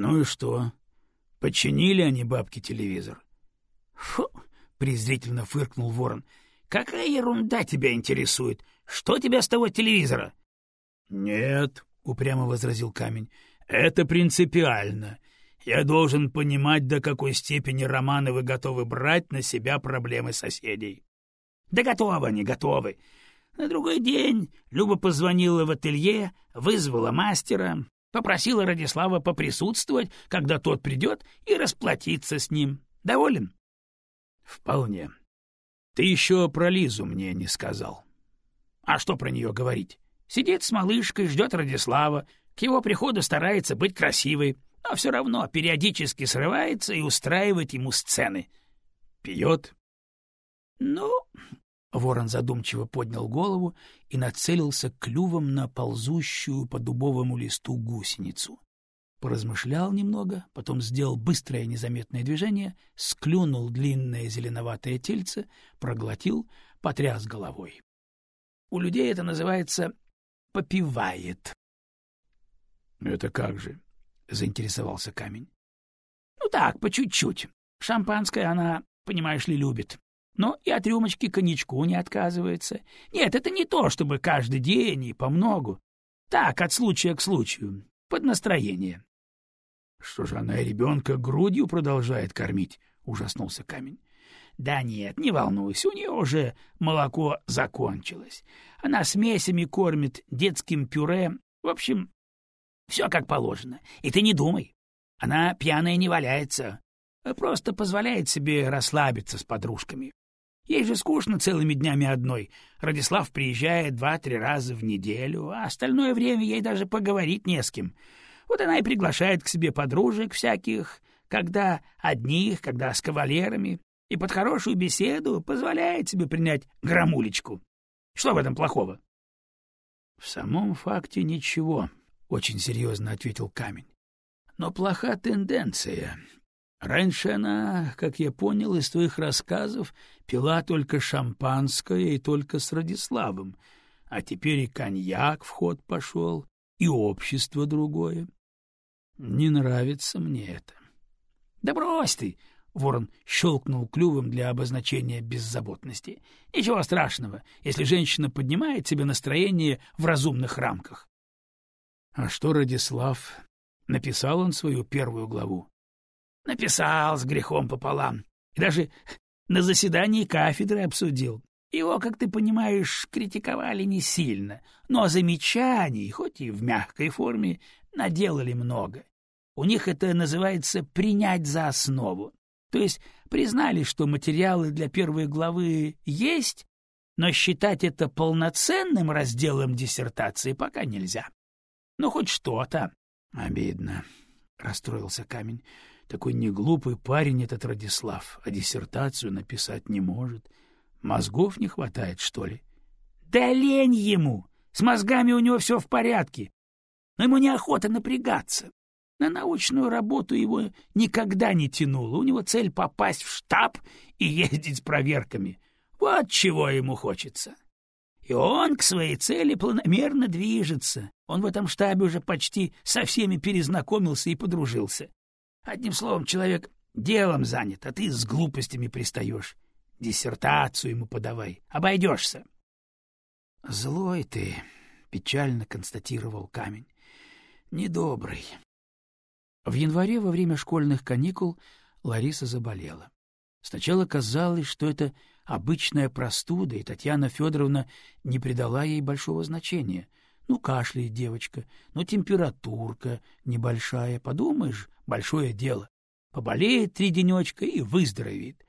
Ну и что? Починили они бабке телевизор? Фу, презрительно фыркнул Ворон. Какая ерунда тебя интересует? Что тебя с того телевизора? Нет, упрямо возразил Камень. Это принципиально. Я должен понимать, до какой степени Романовы готовы брать на себя проблемы соседей. Да готовы они, готовы. На другой день Люба позвонила в ателье, вызвала мастера, попросила Радислава поприсутствовать, когда тот придет, и расплатиться с ним. Доволен? — Вполне. Ты еще про Лизу мне не сказал. — А что про нее говорить? Сидит с малышкой, ждет Радислава, к его приходу старается быть красивой, но все равно периодически срывается и устраивает ему сцены. — Пьет? — Ну, Ворон задумчиво поднял голову и нацелился клювом на ползущую по дубовому листу гусеницу. Поразмышлял немного, потом сделал быстрое незаметное движение, склюнул длинное зеленоватое тельце, проглотил, потряс головой. У людей это называется «попивает». — Это как же? — заинтересовался камень. — Ну так, по чуть-чуть. Шампанское она, понимаешь ли, любит но и от рюмочки коньячку не отказывается. Нет, это не то, чтобы каждый день и помногу. Так, от случая к случаю, под настроение. — Что же она ребенка грудью продолжает кормить? — ужаснулся камень. — Да нет, не волнуйся, у нее уже молоко закончилось. Она смесями кормит детским пюре. В общем, все как положено. И ты не думай. Она пьяная не валяется, а просто позволяет себе расслабиться с подружками. Ей же скучно целыми днями одной. Радислав приезжает два-три раза в неделю, а остальное время ей даже поговорить не с кем. Вот она и приглашает к себе подружек всяких, когда одних, когда с кавалерами, и под хорошую беседу позволяет себе принять грамулечку. Что в этом плохого? — В самом факте ничего, — очень серьезно ответил камень. — Но плоха тенденция. Раньше она, как я понял из твоих рассказов, пила только шампанское и только с Радиславом, а теперь и коньяк в ход пошел, и общество другое. Не нравится мне это. — Да брось ты! — ворон щелкнул клювом для обозначения беззаботности. — Ничего страшного, если женщина поднимает себе настроение в разумных рамках. — А что Радислав? Написал он свою первую главу? Написал с грехом пополам. И даже на заседании кафедры обсудил. Его, как ты понимаешь, критиковали не сильно, но замечаний, хоть и в мягкой форме, наделали много. У них это называется «принять за основу». То есть признали, что материалы для первой главы есть, но считать это полноценным разделом диссертации пока нельзя. Ну, хоть что-то. — Обидно, — расстроился камень. Такой неглупый парень этот Радислав, а диссертацию написать не может. Мозгов не хватает, что ли? — Да лень ему! С мозгами у него все в порядке. Но ему неохота напрягаться. На научную работу его никогда не тянуло. У него цель попасть в штаб и ездить с проверками. Вот чего ему хочется. И он к своей цели планомерно движется. Он в этом штабе уже почти со всеми перезнакомился и подружился. Одним словом, человек делом занят, а ты с глупостями пристаешь. Диссертацию ему подавай, обойдешься. — Злой ты, — печально констатировал камень. — Недобрый. В январе во время школьных каникул Лариса заболела. Сначала казалось, что это обычная простуда, и Татьяна Федоровна не придала ей большого значения. Ну, кашляет девочка, ну, температурка небольшая, подумаешь, большое дело. Поболеет три денечка и выздоровеет.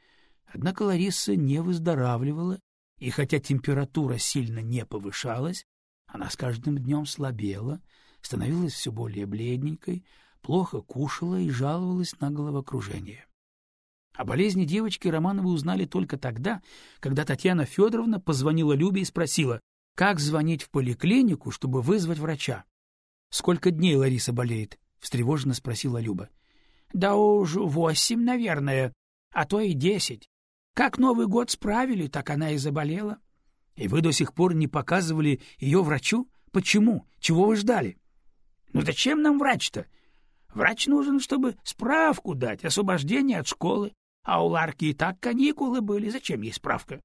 Однако Лариса не выздоравливала, и хотя температура сильно не повышалась, она с каждым днем слабела, становилась все более бледненькой, плохо кушала и жаловалась на головокружение. О болезни девочки Романовы узнали только тогда, когда Татьяна Федоровна позвонила Любе и спросила, как звонить в поликлинику, чтобы вызвать врача. — Сколько дней Лариса болеет? — встревоженно спросила Люба. — Да уж восемь, наверное, а то и десять. Как Новый год справили, так она и заболела. — И вы до сих пор не показывали ее врачу? Почему? Чего вы ждали? — Ну зачем нам врач-то? Врач нужен, чтобы справку дать, освобождение от школы. А у Ларки и так каникулы были, зачем ей справка?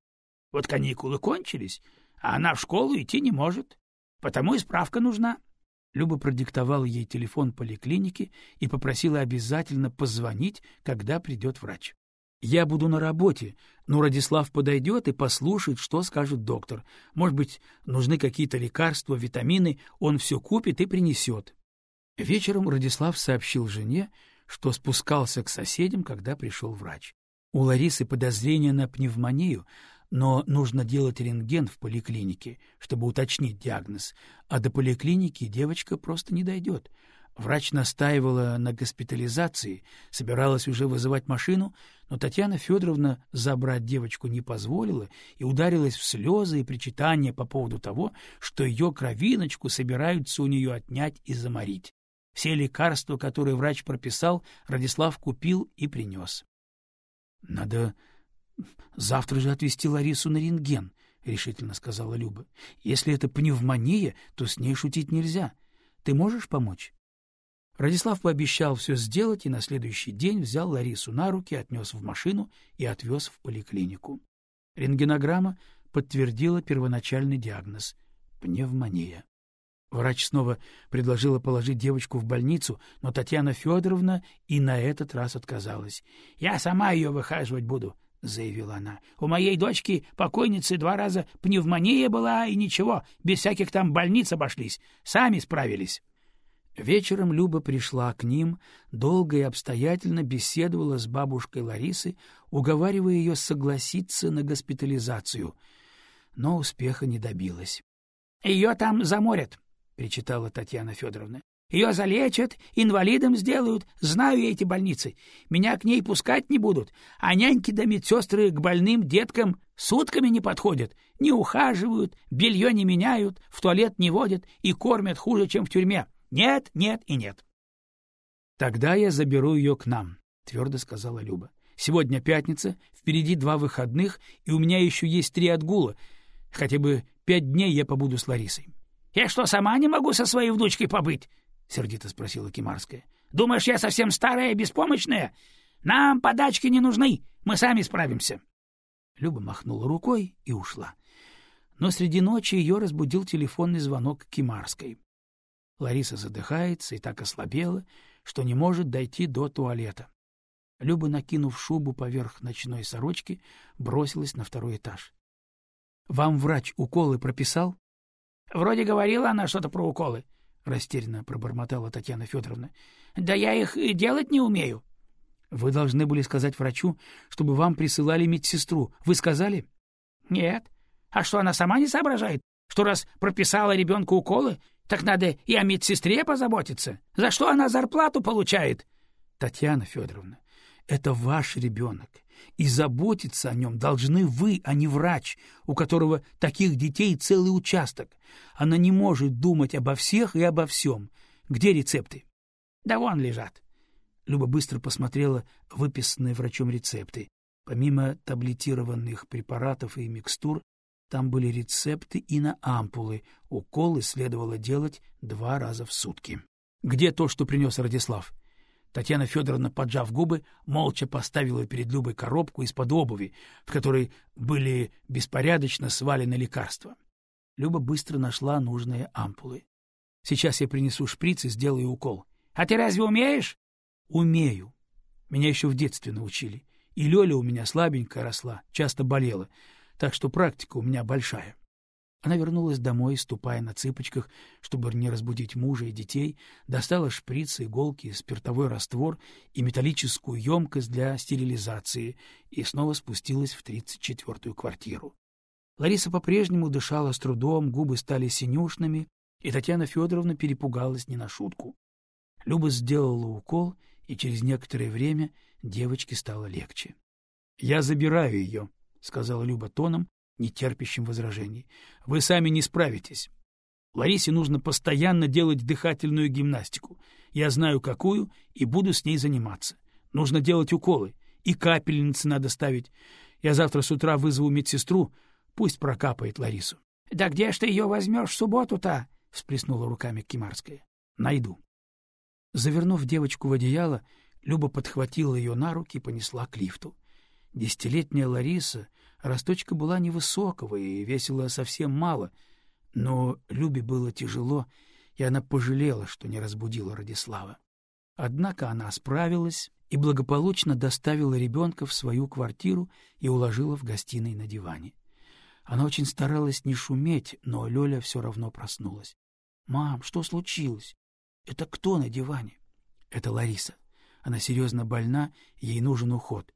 Вот каникулы кончились, а она в школу идти не может. Потому и справка нужна. Люба продиктовала ей телефон поликлиники и попросила обязательно позвонить, когда придет врач. «Я буду на работе, но Радислав подойдет и послушает, что скажет доктор. Может быть, нужны какие-то лекарства, витамины, он все купит и принесет». Вечером Радислав сообщил жене, что спускался к соседям, когда пришел врач. У Ларисы подозрение на пневмонию, но нужно делать рентген в поликлинике, чтобы уточнить диагноз, а до поликлиники девочка просто не дойдет. Врач настаивала на госпитализации, собиралась уже вызывать машину, но Татьяна Федоровна забрать девочку не позволила и ударилась в слезы и причитания по поводу того, что ее кровиночку собираются у нее отнять и заморить. Все лекарства, которые врач прописал, Радислав купил и принес. — Надо завтра же отвезти Ларису на рентген, — решительно сказала Люба. — Если это пневмония, то с ней шутить нельзя. Ты можешь помочь? Радислав пообещал все сделать и на следующий день взял Ларису на руки, отнес в машину и отвез в поликлинику. Рентгенограмма подтвердила первоначальный диагноз — пневмония. Врач снова предложила положить девочку в больницу, но Татьяна Федоровна и на этот раз отказалась. — Я сама ее выхаживать буду, — заявила она. — У моей дочки, покойницы, два раза пневмония была, и ничего, без всяких там больниц обошлись. Сами справились. Вечером Люба пришла к ним, долго и обстоятельно беседовала с бабушкой Ларисы, уговаривая ее согласиться на госпитализацию, но успеха не добилась. — Ее там заморят, — причитала Татьяна Федоровна. — Ее залечат, инвалидом сделают. Знаю я эти больницы. Меня к ней пускать не будут. А няньки да медсестры к больным деткам сутками не подходят. Не ухаживают, белье не меняют, в туалет не водят и кормят хуже, чем в тюрьме. Нет, нет и нет. — Тогда я заберу ее к нам, — твердо сказала Люба. — Сегодня пятница, впереди два выходных, и у меня еще есть три отгула. Хотя бы пять дней я побуду с Ларисой. Я что, сама не могу со своей внучкой побыть? — сердито спросила Кимарская. — Думаешь, я совсем старая и беспомощная? Нам подачки не нужны, мы сами справимся. Люба махнула рукой и ушла. Но среди ночи ее разбудил телефонный звонок Кимарской. Лариса задыхается и так ослабела, что не может дойти до туалета. Люба, накинув шубу поверх ночной сорочки, бросилась на второй этаж. — Вам врач уколы прописал? — Вроде говорила она что-то про уколы, — растерянно пробормотала Татьяна Федоровна. — Да я их делать не умею. — Вы должны были сказать врачу, чтобы вам присылали медсестру. Вы сказали? — Нет. А что, она сама не соображает? Что раз прописала ребенку уколы, так надо и о медсестре позаботиться. За что она зарплату получает? — Татьяна Федоровна, это ваш ребенок, и заботиться о нем должны вы, а не врач, у которого таких детей целый участок. Она не может думать обо всех и обо всем. Где рецепты? — Да вон лежат. Люба быстро посмотрела выписанные врачом рецепты. Помимо таблетированных препаратов и микстур, там были рецепты и на ампулы. Уколы следовало делать два раза в сутки. — Где то, что принес Радислав? — Татьяна Федоровна, поджав губы, молча поставила перед Любой коробку из-под обуви, в которой были беспорядочно свалены лекарства. Люба быстро нашла нужные ампулы. — Сейчас я принесу шприц и сделаю укол. — А ты разве умеешь? — Умею. Меня еще в детстве научили. И Лёля у меня слабенькая росла, часто болела, так что практика у меня большая. — она вернулась домой, ступая на цыпочках, чтобы не разбудить мужа и детей, достала шприцы, иголки, спиртовой раствор и металлическую емкость для стерилизации и снова спустилась в тридцать четвертую квартиру. Лариса по-прежнему дышала с трудом, губы стали синюшными, и Татьяна Федоровна перепугалась не на шутку. Люба сделала укол, и через некоторое время девочке стало легче. — Я забираю ее, — сказала Люба тоном, нетерпящим возражений. Вы сами не справитесь. Ларисе нужно постоянно делать дыхательную гимнастику. Я знаю, какую, и буду с ней заниматься. Нужно делать уколы, и капельницы надо ставить. Я завтра с утра вызову медсестру, пусть прокапает Ларису. — Да где ж ты ее возьмешь в субботу-то? — всплеснула руками Кимарская. — Найду. Завернув девочку в одеяло, Люба подхватила ее на руки и понесла к лифту. Десятилетняя Лариса, росточка была невысокого и весила совсем мало, но Любе было тяжело, и она пожалела, что не разбудила Радислава. Однако она справилась и благополучно доставила ребенка в свою квартиру и уложила в гостиной на диване. Она очень старалась не шуметь, но Лёля все равно проснулась. — Мам, что случилось? Это кто на диване? — Это Лариса. Она серьезно больна, ей нужен уход. —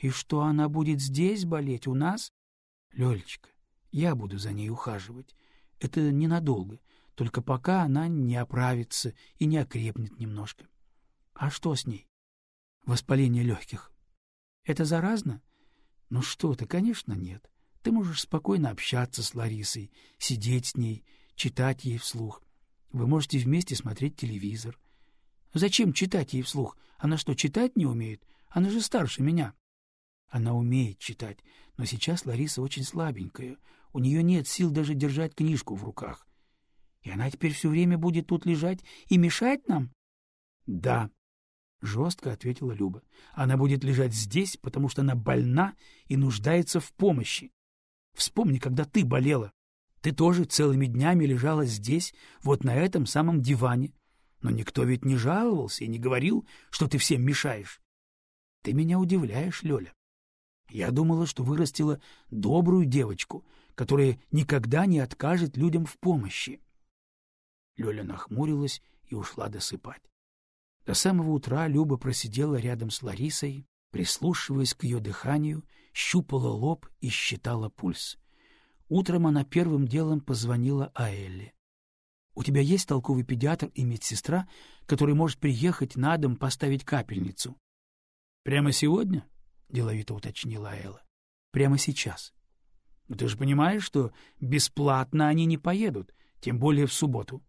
И что, она будет здесь болеть, у нас? — Лёлечка, я буду за ней ухаживать. Это ненадолго, только пока она не оправится и не окрепнет немножко. — А что с ней? — Воспаление легких. — Это заразно? — Ну что ты, конечно, нет. Ты можешь спокойно общаться с Ларисой, сидеть с ней, читать ей вслух. Вы можете вместе смотреть телевизор. Зачем читать ей вслух? Она что, читать не умеет? Она же старше меня. Она умеет читать, но сейчас Лариса очень слабенькая. У нее нет сил даже держать книжку в руках. И она теперь все время будет тут лежать и мешать нам? — Да, — жестко ответила Люба. — Она будет лежать здесь, потому что она больна и нуждается в помощи. Вспомни, когда ты болела. Ты тоже целыми днями лежала здесь, вот на этом самом диване. Но никто ведь не жаловался и не говорил, что ты всем мешаешь. Ты меня удивляешь, Лёля. Я думала, что вырастила добрую девочку, которая никогда не откажет людям в помощи. Лёля нахмурилась и ушла досыпать. До самого утра Люба просидела рядом с Ларисой, прислушиваясь к ее дыханию, щупала лоб и считала пульс. Утром она первым делом позвонила Аэлле. — У тебя есть толковый педиатр и медсестра, который может приехать на дом поставить капельницу? — Прямо сегодня? — деловито уточнила Аэла. — Прямо сейчас. — Ты же понимаешь, что бесплатно они не поедут, тем более в субботу.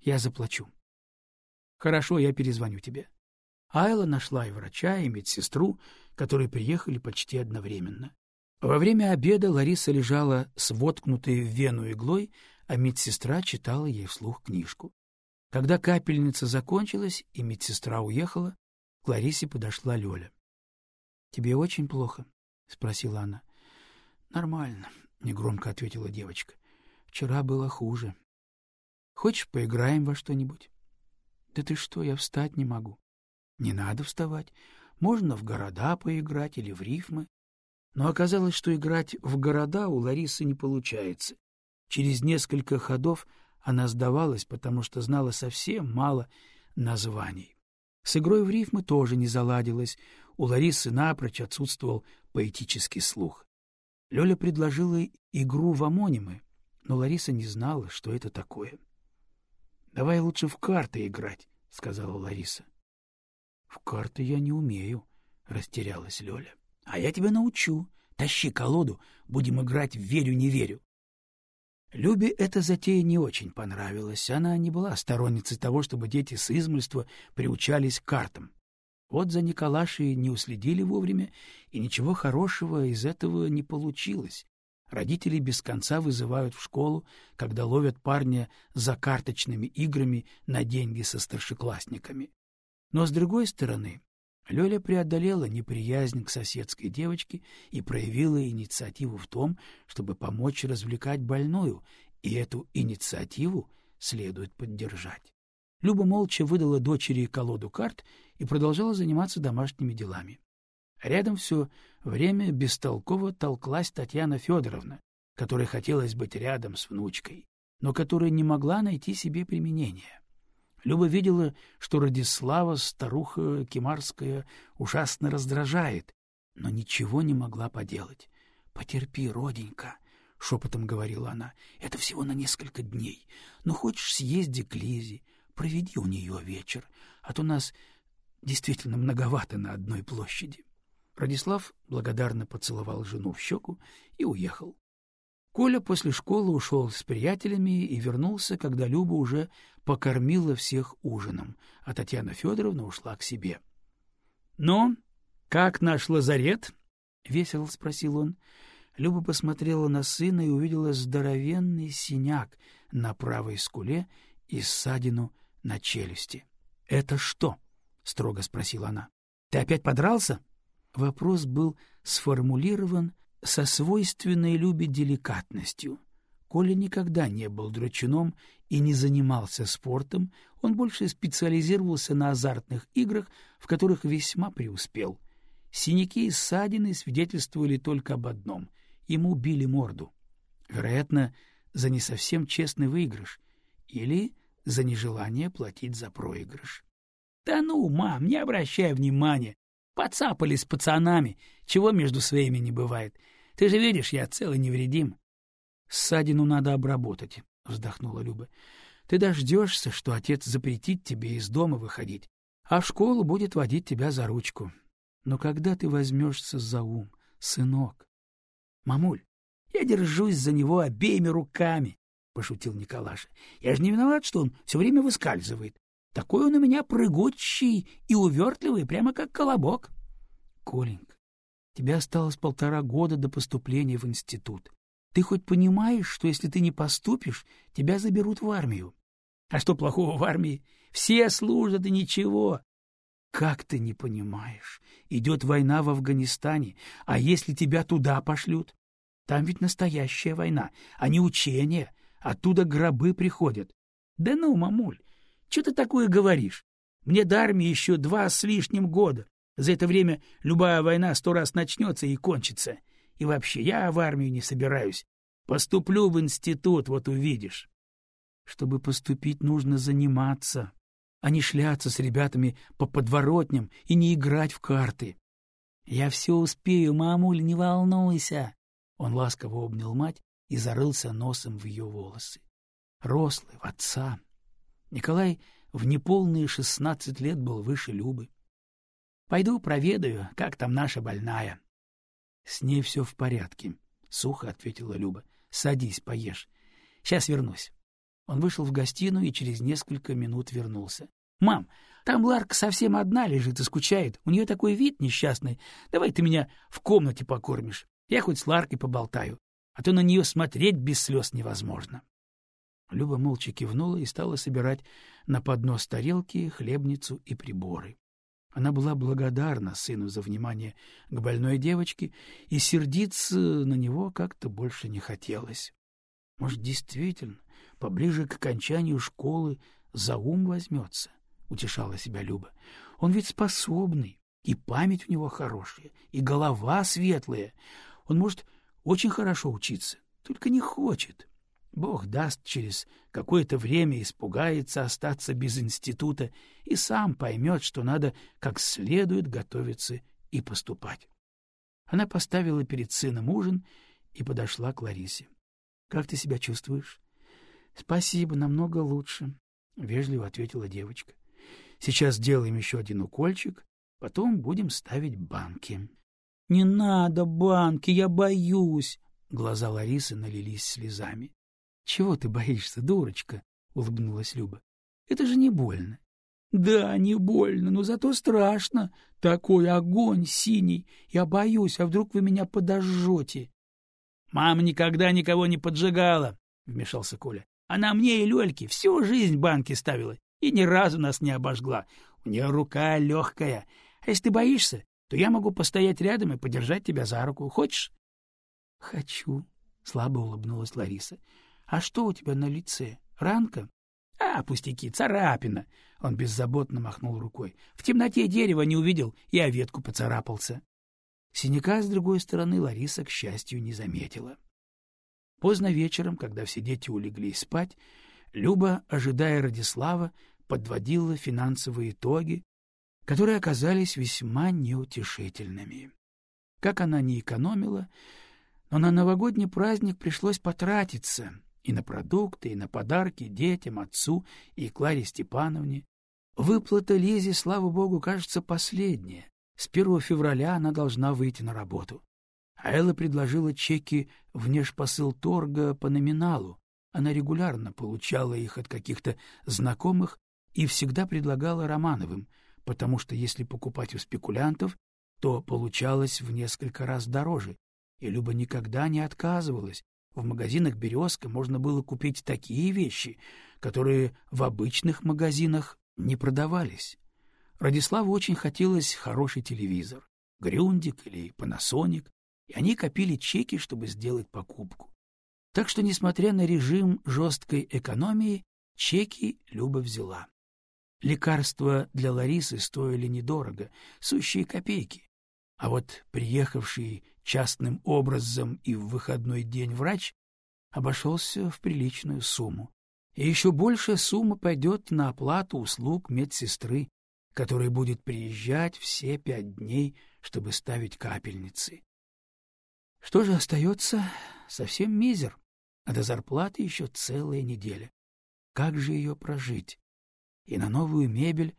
Я заплачу. — Хорошо, я перезвоню тебе. Айла нашла и врача, и медсестру, которые приехали почти одновременно. Во время обеда Лариса лежала с воткнутой в вену иглой, а медсестра читала ей вслух книжку. Когда капельница закончилась и медсестра уехала, к Ларисе подошла Лёля. — Тебе очень плохо? — спросила она. — Нормально, — негромко ответила девочка. — Вчера было хуже. — Хочешь, поиграем во что-нибудь? — Да ты что, я встать не могу. — Не надо вставать. Можно в города поиграть или в рифмы. Но оказалось, что играть в города у Ларисы не получается. Через несколько ходов она сдавалась, потому что знала совсем мало названий. С игрой в рифмы тоже не заладилось, у Ларисы напрочь отсутствовал поэтический слух. Лёля предложила игру в амонимы, но Лариса не знала, что это такое. — Давай лучше в карты играть, — сказала Лариса. — В карты я не умею, — растерялась Лёля. — А я тебя научу. Тащи колоду, будем играть в «верю-не верю». Любе эта затея не очень понравилась. Она не была сторонницей того, чтобы дети с измольства приучались к картам. Вот за Николашей не уследили вовремя, и ничего хорошего из этого не получилось. Родители без конца вызывают в школу, когда ловят парня за карточными играми на деньги со старшеклассниками. Но, с другой стороны, Лёля преодолела неприязнь к соседской девочке и проявила инициативу в том, чтобы помочь развлекать больную, и эту инициативу следует поддержать. Люба молча выдала дочери колоду карт и продолжала заниматься домашними делами. Рядом все время бестолково толклась Татьяна Федоровна, которой хотелось быть рядом с внучкой, но которая не могла найти себе применения. Люба видела, что Радислава, старуха Кимарская, ужасно раздражает, но ничего не могла поделать. — Потерпи, роденька, — шепотом говорила она, — это всего на несколько дней. Но хочешь, съезди к Лизе, проведи у нее вечер, а то нас действительно многовато на одной площади. Радислав благодарно поцеловал жену в щеку и уехал. Коля после школы ушел с приятелями и вернулся, когда Люба уже покормила всех ужином, а Татьяна Федоровна ушла к себе. — Ну, как наш лазарет? — весело спросил он. Люба посмотрела на сына и увидела здоровенный синяк на правой скуле и ссадину на челюсти. — Это что? — строго спросила она. — Ты опять подрался? Вопрос был сформулирован со свойственной Любе деликатностью. Коля никогда не был драчуном и не занимался спортом, он больше специализировался на азартных играх, в которых весьма преуспел. Синяки и ссадины свидетельствовали только об одном — ему били морду. Вероятно, за не совсем честный выигрыш или за нежелание платить за проигрыш. — Да ну, мам, не обращай внимания. Поцапались с пацанами, чего между своими не бывает. Ты же видишь, я целый невредим. — Ссадину надо обработать, — вздохнула Люба. — Ты дождешься, что отец запретит тебе из дома выходить, а в школу будет водить тебя за ручку. Но когда ты возьмешься за ум, сынок? — Мамуль, я держусь за него обеими руками, — пошутил Николаша. — Я же не виноват, что он все время выскальзывает. Такой он у меня прыгучий и увертливый, прямо как колобок. — Коленька, тебе осталось полтора года до поступления в институт. Ты хоть понимаешь, что если ты не поступишь, тебя заберут в армию? А что плохого в армии? Все служат и ничего. Как ты не понимаешь? Идет война в Афганистане, а если тебя туда пошлют? Там ведь настоящая война, а не учение. Оттуда гробы приходят. Да ну, мамуль, что ты такое говоришь? Мне до армии еще два с лишним года. За это время любая война сто раз начнется и кончится. И вообще, я в армию не собираюсь. Поступлю в институт, вот увидишь. Чтобы поступить, нужно заниматься, а не шляться с ребятами по подворотням и не играть в карты. Я все успею, мамуль, не волнуйся. Он ласково обнял мать и зарылся носом в ее волосы. Рослый, в отца. Николай в неполные шестнадцать лет был выше Любы. Пойду проведаю, как там наша больная. — С ней все в порядке, — сухо ответила Люба. — Садись, поешь. Сейчас вернусь. Он вышел в гостиную и через несколько минут вернулся. — Мам, там Ларка совсем одна лежит и скучает. У нее такой вид несчастный. Давай ты меня в комнате покормишь. Я хоть с Ларкой поболтаю, а то на нее смотреть без слез невозможно. Люба молча кивнула и стала собирать на поднос тарелки, хлебницу и приборы. Она была благодарна сыну за внимание к больной девочке, и сердиться на него как-то больше не хотелось. Может, действительно, поближе к окончанию школы за ум возьмется, — утешала себя Люба. Он ведь способный, и память у него хорошая, и голова светлая. Он может очень хорошо учиться, только не хочет. Бог даст, через какое-то время испугается остаться без института и сам поймет, что надо как следует готовиться и поступать. Она поставила перед сыном ужин и подошла к Ларисе. — Как ты себя чувствуешь? — Спасибо, намного лучше, — вежливо ответила девочка. — Сейчас сделаем еще один укольчик, потом будем ставить банки. — Не надо банки, я боюсь! Глаза Ларисы налились слезами. — Чего ты боишься, дурочка? — улыбнулась Люба. — Это же не больно. — Да, не больно, но зато страшно. Такой огонь синий. Я боюсь, а вдруг вы меня подожжете? — Мама никогда никого не поджигала, — вмешался Коля. — Она мне и Лёльке всю жизнь банки ставила и ни разу нас не обожгла. У нее рука легкая. А если ты боишься, то я могу постоять рядом и подержать тебя за руку. Хочешь? — Хочу, — слабо улыбнулась Лариса. А что у тебя на лице? Ранка? А, пустяки, царапина. Он беззаботно махнул рукой. В темноте дерева не увидел и о ветку поцарапался. Синяка с другой стороны Лариса, к счастью, не заметила. Поздно вечером, когда все дети улеглись спать, Люба, ожидая Радислава, подводила финансовые итоги, которые оказались весьма неутешительными. Как она не экономила, но на новогодний праздник пришлось потратиться, и на продукты, и на подарки детям, отцу и Кларе Степановне. Выплата Лизе, слава богу, кажется последняя. С 1 февраля она должна выйти на работу. А Элла предложила чеки внешпосылторга по номиналу. Она регулярно получала их от каких-то знакомых и всегда предлагала Романовым, потому что если покупать у спекулянтов, то получалось в несколько раз дороже, и Люба никогда не отказывалась, в магазинах «Березка» можно было купить такие вещи, которые в обычных магазинах не продавались. Радиславу очень хотелось хороший телевизор, Грюндик или Панасоник, и они копили чеки, чтобы сделать покупку. Так что, несмотря на режим жесткой экономии, чеки Люба взяла. Лекарства для Ларисы стоили недорого, сущие копейки. А вот приехавший частным образом и в выходной день врач обошелся в приличную сумму. И еще большая сумма пойдет на оплату услуг медсестры, которая будет приезжать все пять дней, чтобы ставить капельницы. Что же остается? Совсем мизер, а до зарплаты еще целая неделя. Как же ее прожить? И на новую мебель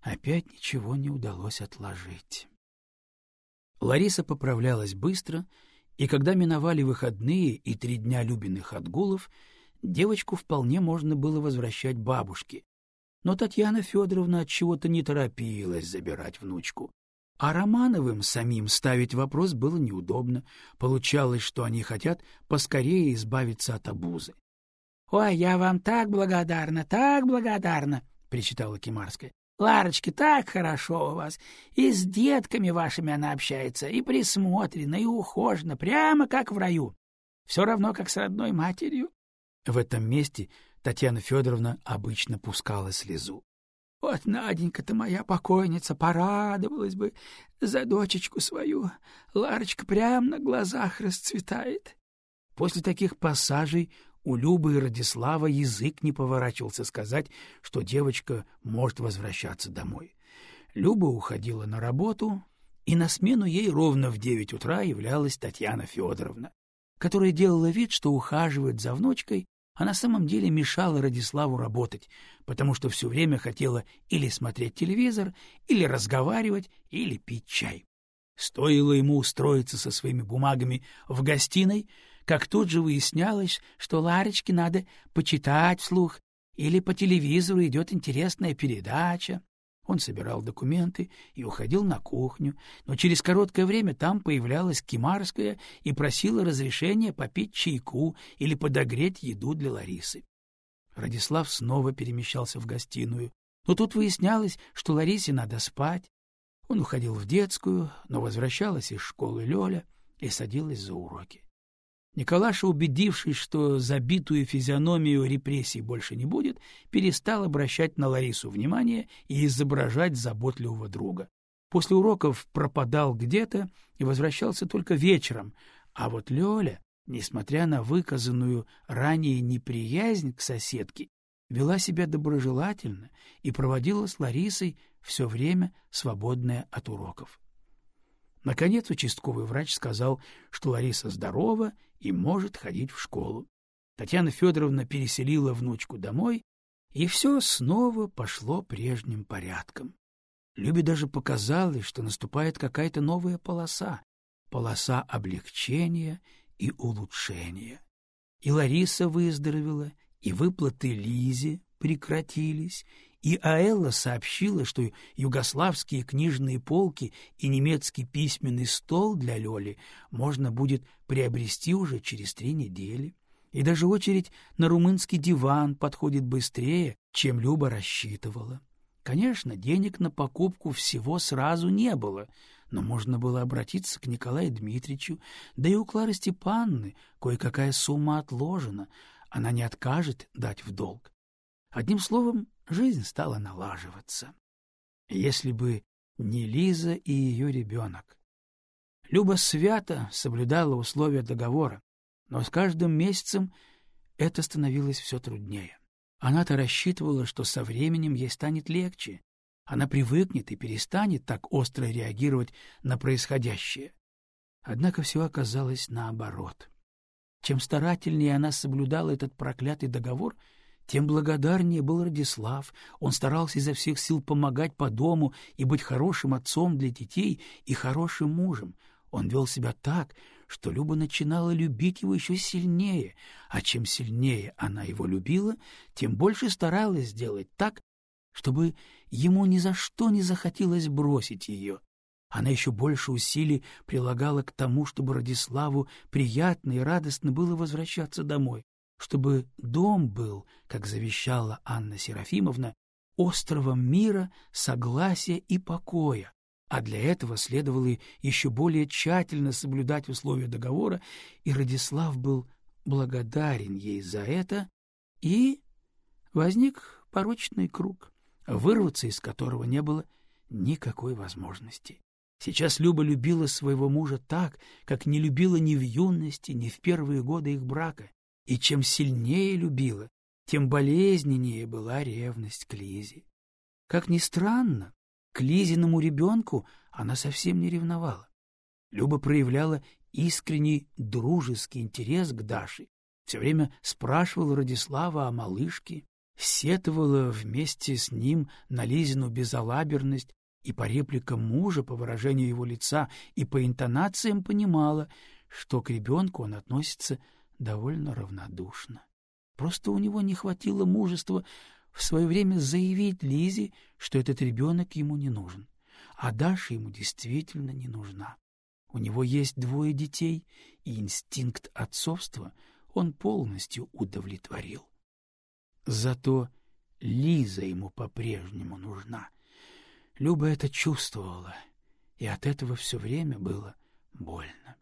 опять ничего не удалось отложить. Лариса поправлялась быстро, и когда миновали выходные и три дня любимых отгулов, девочку вполне можно было возвращать бабушке. Но Татьяна Федоровна от чего-то не торопилась забирать внучку. А Романовым самим ставить вопрос было неудобно. Получалось, что они хотят поскорее избавиться от обузы. — Ой, я вам так благодарна, так благодарна, — причитала Кимарская. — Ларочке, так хорошо у вас. И с детками вашими она общается, и присмотрена, и ухожена, прямо как в раю. Все равно, как с родной матерью. В этом месте Татьяна Федоровна обычно пускала слезу. Вот Наденька-то моя покойница порадовалась бы за дочечку свою. Ларочка прямо на глазах расцветает. После таких пассажей у Любы и Радислава язык не поворачивался сказать, что девочка может возвращаться домой. Люба уходила на работу, и на смену ей ровно в девять утра являлась Татьяна Федоровна, которая делала вид, что ухаживает за внучкой, а на самом деле мешала Радиславу работать, потому что все время хотела или смотреть телевизор, или разговаривать, или пить чай. Стоило ему устроиться со своими бумагами в гостиной, как тут же выяснялось, что Ларочке надо почитать вслух, или по телевизору идет интересная передача. Он собирал документы и уходил на кухню, но через короткое время там появлялась Кимарская и просила разрешения попить чайку или подогреть еду для Ларисы. Радислав снова перемещался в гостиную, но тут выяснялось, что Ларисе надо спать. Он уходил в детскую, но возвращалась из школы Лёля и садилась за уроки. Николаша, убедившись, что забитую физиономию репрессий больше не будет, перестал обращать на Ларису внимание и изображать заботливого друга. После уроков пропадал где-то и возвращался только вечером, а вот Лёля, несмотря на выказанную ранее неприязнь к соседке, вела себя доброжелательно и проводила с Ларисой все время, свободное от уроков. Наконец участковый врач сказал, что Лариса здорова и может ходить в школу. Татьяна Федоровна переселила внучку домой, и все снова пошло прежним порядком. Любе даже показалось, что наступает какая-то новая полоса, полоса облегчения и улучшения. И Лариса выздоровела, и выплаты Лизе прекратились, и Аэлла сообщила, что югославские книжные полки и немецкий письменный стол для Лёли можно будет приобрести уже через три недели. И даже очередь на румынский диван подходит быстрее, чем Люба рассчитывала. Конечно, денег на покупку всего сразу не было, но можно было обратиться к Николаю Дмитриевичу, да и у Клары Степанны кое-какая сумма отложена, она не откажет дать в долг. Одним словом, жизнь стала налаживаться. Если бы не Лиза и ее ребенок. Люба свято соблюдала условия договора, но с каждым месяцем это становилось все труднее. Она-то рассчитывала, что со временем ей станет легче, она привыкнет и перестанет так остро реагировать на происходящее. Однако все оказалось наоборот. Чем старательнее она соблюдала этот проклятый договор — тем благодарнее был Радислав. Он старался изо всех сил помогать по дому и быть хорошим отцом для детей и хорошим мужем. Он вел себя так, что Люба начинала любить его еще сильнее, а чем сильнее она его любила, тем больше старалась сделать так, чтобы ему ни за что не захотелось бросить ее. Она еще больше усилий прилагала к тому, чтобы Радиславу приятно и радостно было возвращаться домой чтобы дом был, как завещала Анна Серафимовна, островом мира, согласия и покоя, а для этого следовало еще более тщательно соблюдать условия договора, и Радислав был благодарен ей за это, и возник порочный круг, вырваться из которого не было никакой возможности. Сейчас Люба любила своего мужа так, как не любила ни в юности, ни в первые годы их брака, и чем сильнее любила, тем болезненнее была ревность к Лизе. Как ни странно, к Лизиному ребенку она совсем не ревновала. Люба проявляла искренний дружеский интерес к Даше, все время спрашивала Радислава о малышке, сетовала вместе с ним на Лизину безалаберность и по репликам мужа, по выражению его лица и по интонациям понимала, что к ребенку он относится довольно равнодушно. Просто у него не хватило мужества в свое время заявить Лизе, что этот ребенок ему не нужен, а Даша ему действительно не нужна. У него есть двое детей, и инстинкт отцовства он полностью удовлетворил. Зато Лиза ему по-прежнему нужна. Люба это чувствовала, и от этого все время было больно.